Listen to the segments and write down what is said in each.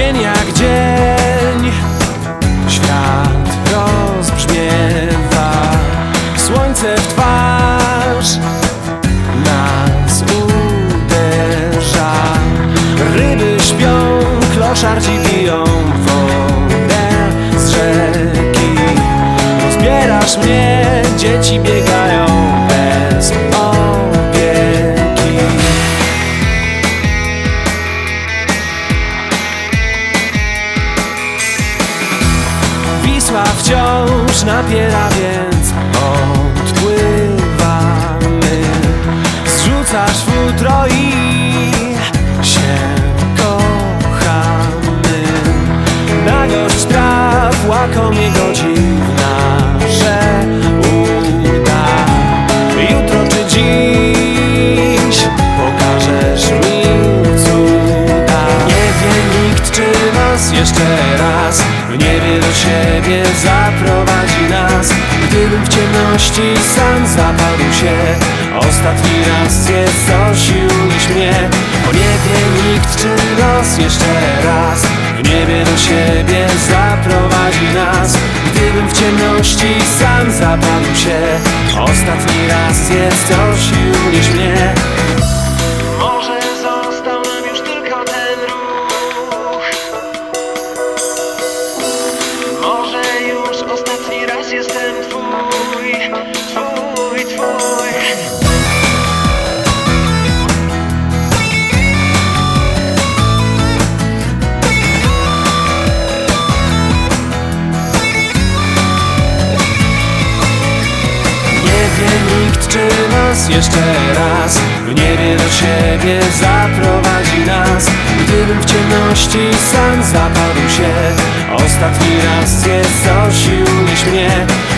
dzień jak dzień Świat rozbrzmiewa. Słońce w twarz Nas uderza. Ryby śpią, kloszarci piją Wodę z rzeki. Rozbierasz mnie, dzieci biegają. Wciąż napiera, więc odpływamy. Zrzucasz futro i się kochamy. Na gość traw łakomie godzina, że uda. Jutro czy dziś pokażesz mi cuda. Nie wie nikt czy nas jeszcze do siebie zaprowadzi nas. Gdybym w ciemności sam zapadł się Ostatni raz już mnie. Bo nie wie nikt czy nos jeszcze raz W niebie do siebie zaprowadzi nas. Gdybym w ciemności sam zapadł się Ostatni raz już mnie twój Twój, Nie wie nikt, czy nas jeszcze raz W niebie do siebie zaprowadzi nas. Gdybym w ciemności sam zapadł się Ostatni raz coś unieś mnie.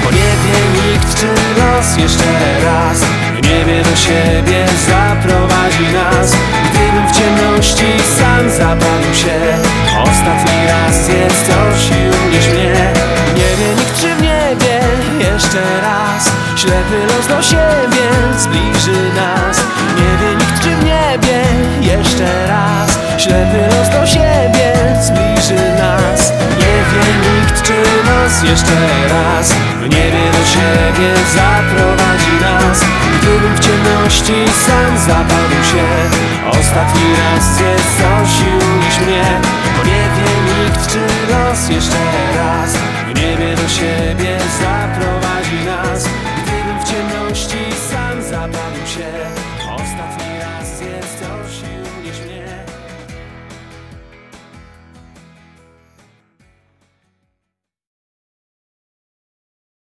Bo nie wie nikt, czy nos jeszcze raz. W niebie do siebie zaprowadzi nas. Gdybym w ciemności sam zapadł się. Ostatni raz coś unieś mnie. Nie wie nikt, czy w niebie jeszcze raz. Ślepy los do siebie zbliży nas. Nie wie nikt czy w niebie jeszcze raz. Ślepy los do siebie Oczyszczy nas jeszcze raz. W niebie do siebie zaprowadzi nas. Gdybym w ciemności sam zapadł się. Ostatni raz Cię zosił niż mnie. Bo nie wie nikt czy los jeszcze raz. W niebie do siebie zaprowadzi nas. Gdybym w ciemności sam zapadł się. Ostatni raz Cię